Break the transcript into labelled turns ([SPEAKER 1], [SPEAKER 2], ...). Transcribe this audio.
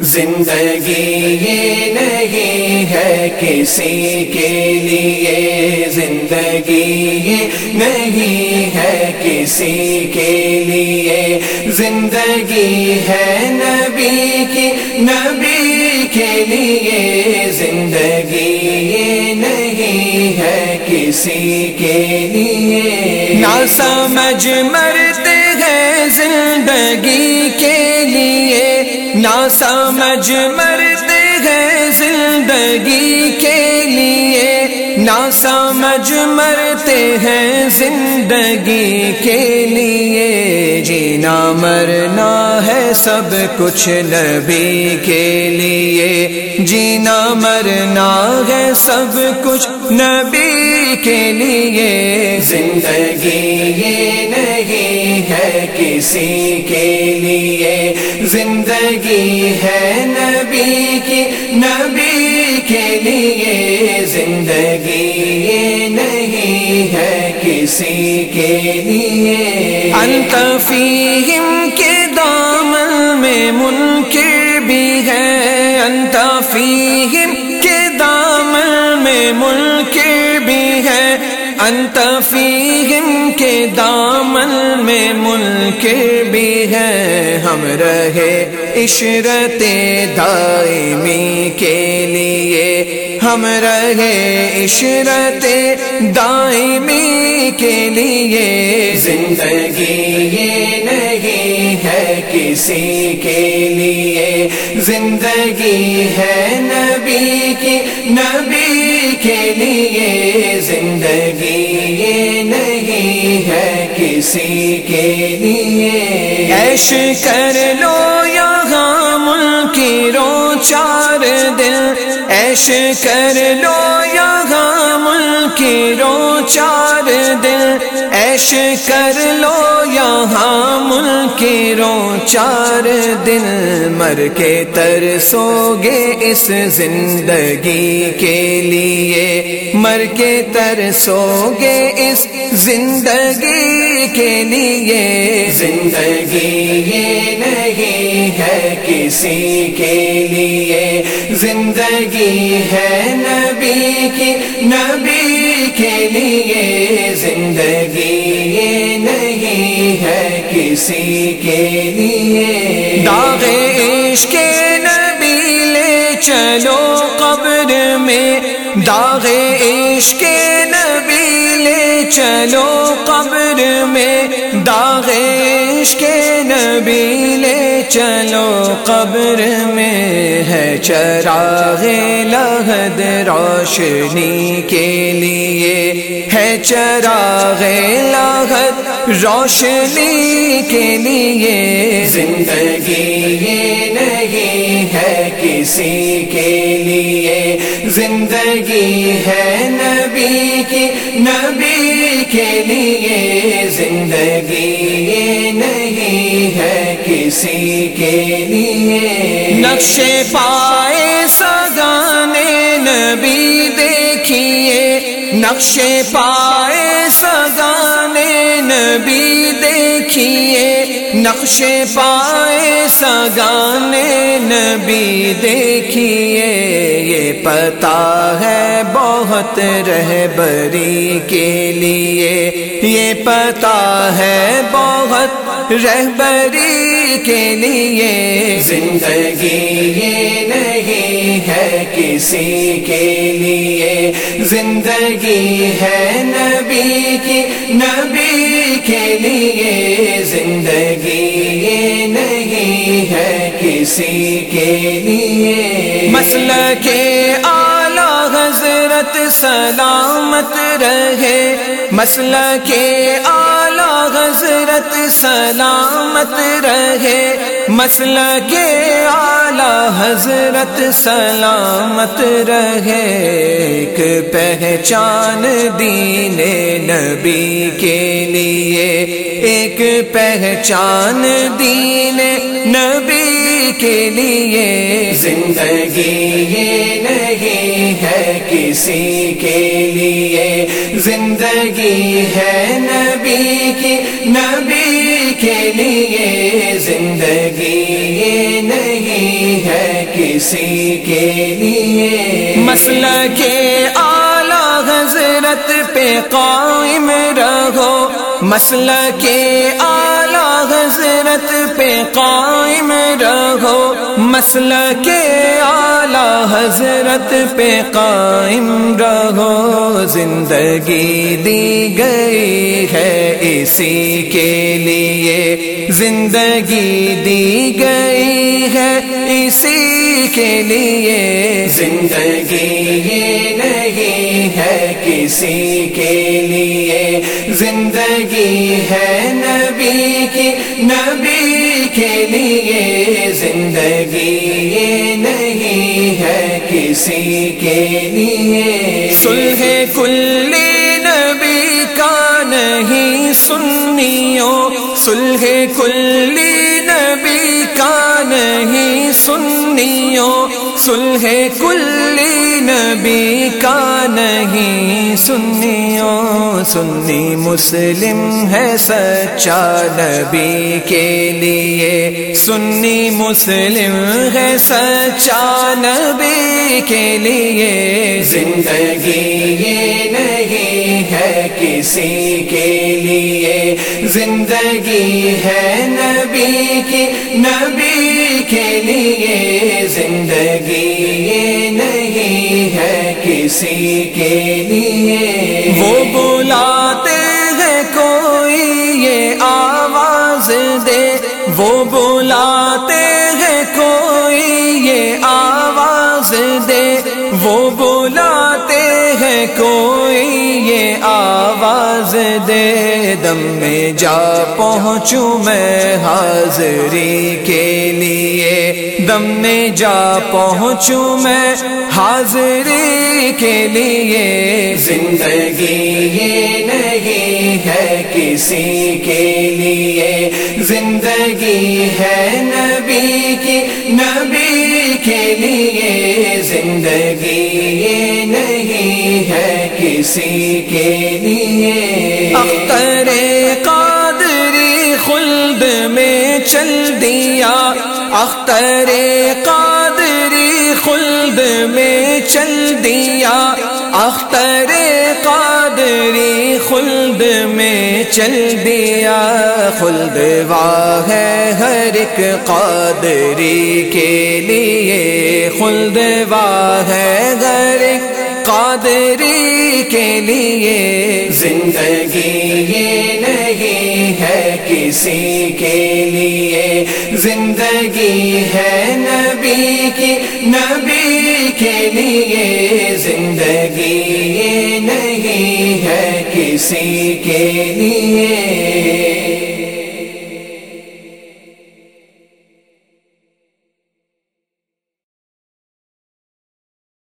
[SPEAKER 1] زندگی یہ نہیں ہے کسی کے لیے۔ زندگی یہ نہیں ہے کسی کے لیے۔ زندگی ہے نبی کی نبی کے لیے۔ زندگی یہ نہیں ہے کسی کے لیے۔
[SPEAKER 2] نہ سمجھ مرتے ہیں زندگی سمجھ مرتے ہیں زندگی کے لیے۔ نہ سمجھ مرتے ہیں زندگی کے لیے۔ جینا مرنا ہے سب کچھ نبی کے لیے۔ جینا مرنا ہے سب کچھ نبی کے لیے۔
[SPEAKER 1] زندگی یہ کسی کے لیے زندگی ہے نبی کی، نبی کے لیے زندگی یہ نہیں ہے کسی کے لیے۔
[SPEAKER 2] انت فیہم کے دامن میں منکر بھی ہے۔ انت فیہم کے دامن میں منکر بھی ہے۔ انت دامن میں ملک بھی ہے، ہم رہے عشرت دائمی کے لیے۔ ہم رہے عشرت دائمی کے لیے۔
[SPEAKER 1] زندگی یہ نہیں ہے کسی کے لیے۔ زندگی ہے نبی کی نبی کے لیے۔ زندگی یہ ہے کسی کے لیے۔
[SPEAKER 2] ایش کر لو یہاں ملکی رو چار دن ایش کر لو یہاں ملکی رو چار دن ایش کر لو یہاں ملکی رو چار دن مر کے ترسو گے اس زندگی کے لیے۔ مر کے ترسو گے اس زندگی کے لیے۔
[SPEAKER 1] زندگی یہ نہیں ہے کسی کے لیے۔ زندگی ہے نبی کی نبی کے لیے۔ زندگی یہ نہیں ہے کسی کے لیے۔
[SPEAKER 2] داغ عشق نبی لے چلو قبر میں۔ داغ عشق نبی لے چلو قبر میں۔ داغ عشق نبی لے چلو قبر میں ہے چراغ لہد روشنی کے لیے۔ ہے چراغ لہد روشنی کے لیے۔
[SPEAKER 1] زندگی یہ نہیں ہے کسی کے لیے۔ زندگی ہے نبی کی، نبی کے لیے زندگی یہ نہیں ہے کسی کے لیے۔
[SPEAKER 2] نقش پائے سگانے نبی دیکھیے، نقش پائے نبی دیکھیے نقش پائے سگانے نبی دیکھیے، یہ پتا ہے بہت رہبری کے لیے۔ یہ پتا ہے بہت رہبری کے لیے۔
[SPEAKER 1] زندگی یہ نہیں ہے کسی کے لیے۔ زندگی ہے نبی کی نبی کسی کے لیے۔
[SPEAKER 2] مسل کے اعلی حضرت سلامت رہے۔ مسل کے اعلی حضرت سلامت رہے۔ مسل کے اعلی حضرت سلامت رہے۔ ایک پہچان دین نبی کے لیے۔ ایک پہچان دین نبی کے لیے۔
[SPEAKER 1] زندگی یہ نہیں ہے کسی کے لیے۔ زندگی ہے نبی کی نبی کے لیے۔ زندگی یہ نہیں ہے کسی کے لیے۔
[SPEAKER 2] مسئلہ کے اعلی حضرت پہ قائم رہو۔ مسئلہ کے اعلی حضرت پہ قائم رہو، مسئلہ کے اعلی حضرت پہ قائم رہو۔ زندگی دی گئی ہے اسی کے لیے۔ زندگی دی گئی ہے اسی کے لیے۔
[SPEAKER 1] زندگی یہ نہیں ہے کسی کے لیے۔ زندگی ہے نبی کی، نبی کے لیے زندگی یہ نہیں ہے کسی کے لیے۔
[SPEAKER 2] سلح کلی نبی کا نہیں، سنیوں۔ سلح کلی نبی کا نہیں، سنیوں۔ سلح کلی نبی کا نہیں سنیوں سنی مسلم ہے سچا نبی کے لیے۔ سنی مسلم ہے سچا نبی کے لیے۔
[SPEAKER 1] زندگی یہ نہیں ہے کسی کے لیے۔ زندگی ہے نبی کی، نبی کے کسی کے لیے۔
[SPEAKER 2] وہ بلاتے ہیں کوئی یہ آواز دے۔ وہ بلاتے ہیں کوئی یہ آواز دے۔ وہ بلاتے ہیں کوئی یہ آواز دے۔ دم میں جا پہنچوں میں حاضری کے لیے۔ دم میں جا پہنچوں میں حاضری کے لیے۔
[SPEAKER 1] زندگی یہ نہیں ہے کسی کے لیے۔ زندگی ہے نبی کی نبی کے لیے۔ زندگی یہ نہیں ہے کسی کے لیے۔
[SPEAKER 2] اختر قادری خلد میں چل دیا، اختر قادری خلد میں چل دیا۔ اختر قادری خلد میں چل دیا۔ خلد واہ ہے ہر ایک قادری کے لیے۔ خلد واہ ہے ہر ایک قادری کے لیے۔
[SPEAKER 1] زندگی یہ نہیں ہے کسی کے لیے زندگی ہے نبی کی، نبی کے لیے زندگی یہ نہیں ہے کسی کے لیے۔